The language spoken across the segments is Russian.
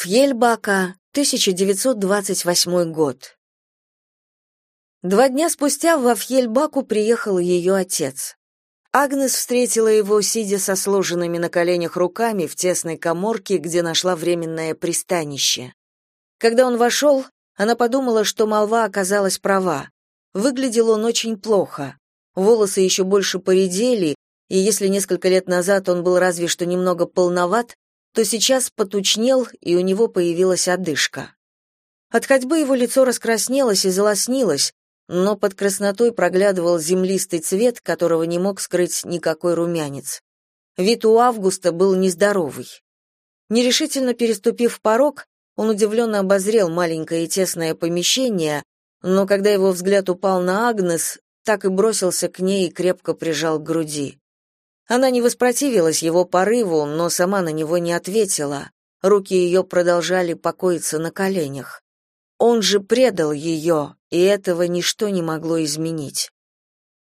Фьельбака, 1928 год. Два дня спустя во Фьельбаку приехал ее отец. Агнес встретила его, сидя со сложенными на коленях руками в тесной каморке, где нашла временное пристанище. Когда он вошел, она подумала, что молва оказалась права. Выглядел он очень плохо. Волосы еще больше поредели, и если несколько лет назад он был разве что немного полноват, то сейчас потучнел, и у него появилась одышка. От ходьбы его лицо раскраснелось и залоснилось, но под краснотой проглядывал землистый цвет, которого не мог скрыть никакой румянец. Вид у Августа был нездоровый. Нерешительно переступив порог, он удивленно обозрел маленькое и тесное помещение, но когда его взгляд упал на Агнес, так и бросился к ней и крепко прижал к груди. Она не воспротивилась его порыву, но сама на него не ответила. Руки ее продолжали покоиться на коленях. Он же предал ее, и этого ничто не могло изменить.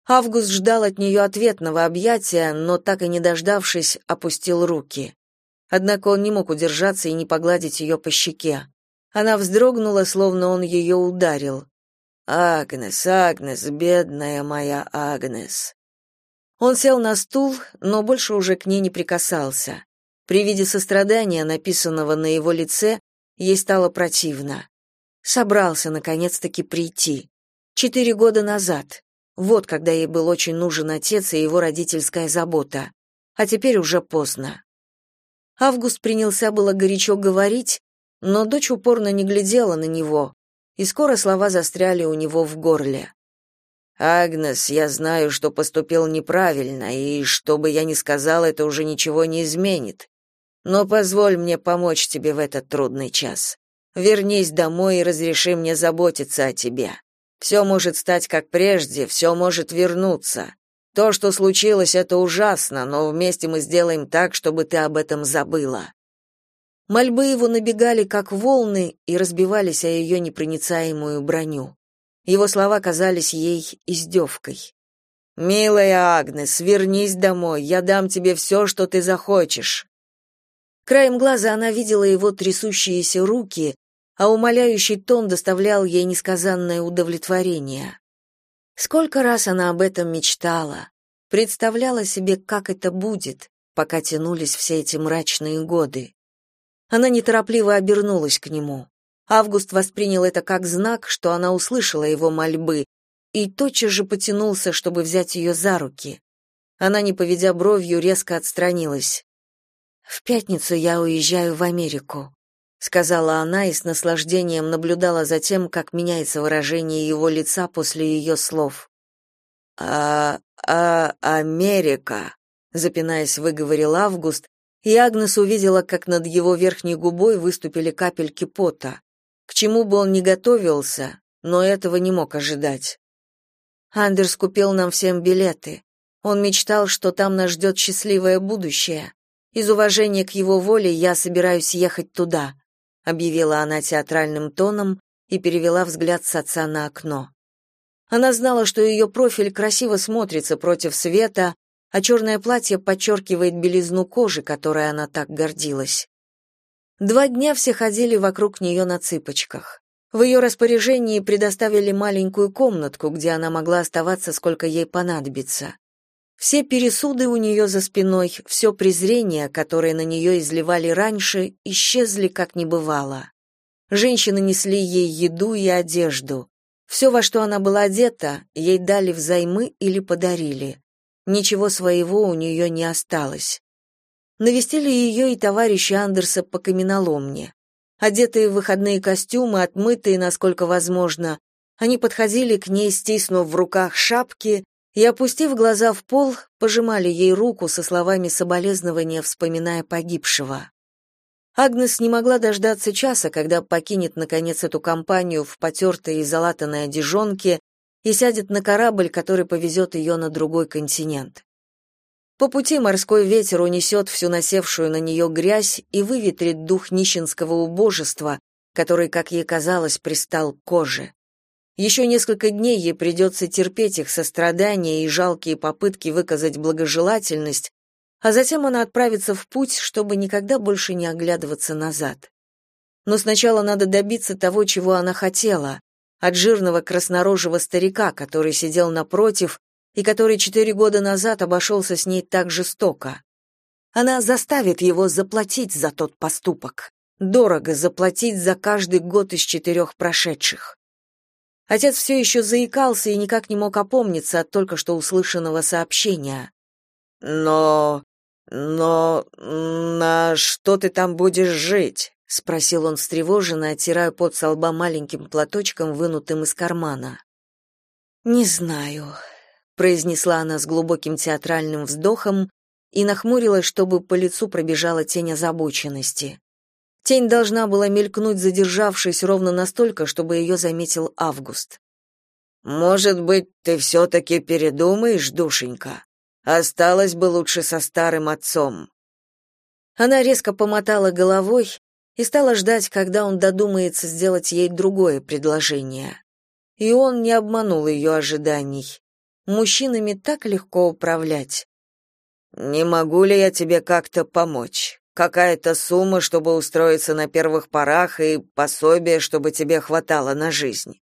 Август ждал от нее ответного объятия, но так и не дождавшись, опустил руки. Однако он не мог удержаться и не погладить ее по щеке. Она вздрогнула, словно он ее ударил. «Агнес, Агнес, бедная моя Агнес!» Он сел на стул, но больше уже к ней не прикасался. При виде сострадания, написанного на его лице, ей стало противно. Собрался, наконец-таки, прийти. Четыре года назад. Вот когда ей был очень нужен отец и его родительская забота. А теперь уже поздно. Август принялся было горячо говорить, но дочь упорно не глядела на него, и скоро слова застряли у него в горле. Агнес, я знаю, что поступил неправильно, и что бы я ни сказал, это уже ничего не изменит. Но позволь мне помочь тебе в этот трудный час. Вернись домой и разреши мне заботиться о тебе. Все может стать как прежде, все может вернуться. То, что случилось, это ужасно, но вместе мы сделаем так, чтобы ты об этом забыла. Мольбы его набегали как волны и разбивались о ее непроницаемую броню. Его слова казались ей издевкой. «Милая Агнес, вернись домой, я дам тебе все, что ты захочешь». Краем глаза она видела его трясущиеся руки, а умоляющий тон доставлял ей несказанное удовлетворение. Сколько раз она об этом мечтала, представляла себе, как это будет, пока тянулись все эти мрачные годы. Она неторопливо обернулась к нему. Август воспринял это как знак, что она услышала его мольбы, и тотчас же потянулся, чтобы взять ее за руки. Она, не поведя бровью, резко отстранилась. «В пятницу я уезжаю в Америку», — сказала она и с наслаждением наблюдала за тем, как меняется выражение его лица после ее слов. «А... а... Америка», — запинаясь, выговорил Август, и Агнес увидела, как над его верхней губой выступили капельки пота. К чему бы он ни готовился, но этого не мог ожидать. Андерс купил нам всем билеты. Он мечтал, что там нас ждет счастливое будущее. Из уважения к его воле я собираюсь ехать туда, объявила она театральным тоном и перевела взгляд с отца на окно. Она знала, что ее профиль красиво смотрится против света, а черное платье подчеркивает белизну кожи, которой она так гордилась. Два дня все ходили вокруг нее на цыпочках. В ее распоряжении предоставили маленькую комнатку, где она могла оставаться, сколько ей понадобится. Все пересуды у нее за спиной, все презрение, которое на нее изливали раньше, исчезли как не бывало. Женщины несли ей еду и одежду. Все, во что она была одета, ей дали взаймы или подарили. Ничего своего у нее не осталось. Навестили ее и товарищи Андерса по каменоломне. Одетые в выходные костюмы, отмытые, насколько возможно, они подходили к ней, стиснув в руках шапки, и, опустив глаза в пол, пожимали ей руку со словами соболезнования, вспоминая погибшего. Агнес не могла дождаться часа, когда покинет, наконец, эту компанию в потертой и залатанной одежонке и сядет на корабль, который повезет ее на другой континент. По пути морской ветер унесет всю насевшую на нее грязь и выветрит дух нищенского убожества, который, как ей казалось, пристал к коже. Еще несколько дней ей придется терпеть их сострадания и жалкие попытки выказать благожелательность, а затем она отправится в путь, чтобы никогда больше не оглядываться назад. Но сначала надо добиться того, чего она хотела, от жирного краснорожего старика, который сидел напротив и который четыре года назад обошелся с ней так жестоко. Она заставит его заплатить за тот поступок, дорого заплатить за каждый год из четырех прошедших. Отец все еще заикался и никак не мог опомниться от только что услышанного сообщения. «Но... но... на что ты там будешь жить?» — спросил он встревоженно, оттирая пот со лба маленьким платочком, вынутым из кармана. «Не знаю», — произнесла она с глубоким театральным вздохом и нахмурилась, чтобы по лицу пробежала тень озабоченности. Тень должна была мелькнуть, задержавшись ровно настолько, чтобы ее заметил Август. «Может быть, ты все-таки передумаешь, душенька? Осталось бы лучше со старым отцом». Она резко помотала головой и стала ждать, когда он додумается сделать ей другое предложение. И он не обманул ее ожиданий. Мужчинами так легко управлять. «Не могу ли я тебе как-то помочь? Какая-то сумма, чтобы устроиться на первых порах, и пособие, чтобы тебе хватало на жизнь.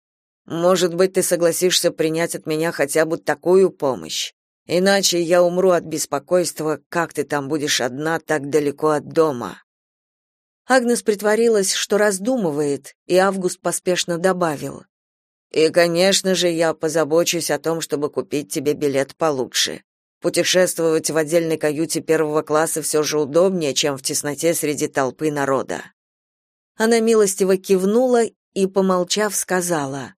Может быть, ты согласишься принять от меня хотя бы такую помощь? Иначе я умру от беспокойства, как ты там будешь одна так далеко от дома». Агнес притворилась, что раздумывает, и Август поспешно добавил. «И, конечно же, я позабочусь о том, чтобы купить тебе билет получше. Путешествовать в отдельной каюте первого класса все же удобнее, чем в тесноте среди толпы народа». Она милостиво кивнула и, помолчав, сказала.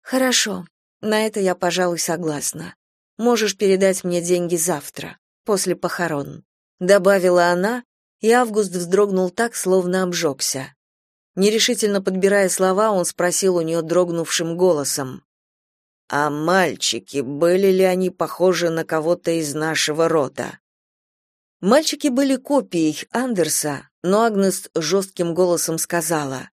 «Хорошо, на это я, пожалуй, согласна. Можешь передать мне деньги завтра, после похорон», — добавила она и Август вздрогнул так, словно обжегся. Нерешительно подбирая слова, он спросил у нее дрогнувшим голосом. «А мальчики, были ли они похожи на кого-то из нашего рода?» Мальчики были копией Андерса, но Агнес жестким голосом сказала.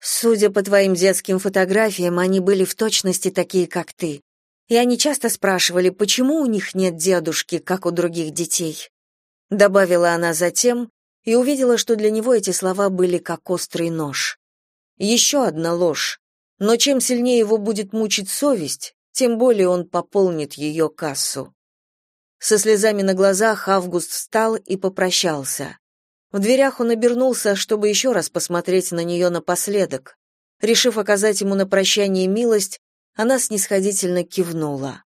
«Судя по твоим детским фотографиям, они были в точности такие, как ты. И они часто спрашивали, почему у них нет дедушки, как у других детей добавила она затем и увидела, что для него эти слова были как острый нож. Еще одна ложь. Но чем сильнее его будет мучить совесть, тем более он пополнит ее кассу. Со слезами на глазах Август встал и попрощался. В дверях он обернулся, чтобы еще раз посмотреть на нее напоследок. Решив оказать ему на прощание милость, она снисходительно кивнула.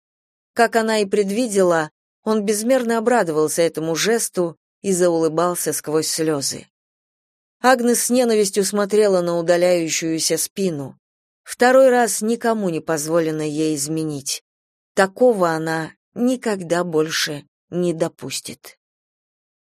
Как она и предвидела, он безмерно обрадовался этому жесту и заулыбался сквозь слезы. Агнес с ненавистью смотрела на удаляющуюся спину. Второй раз никому не позволено ей изменить. Такого она никогда больше не допустит.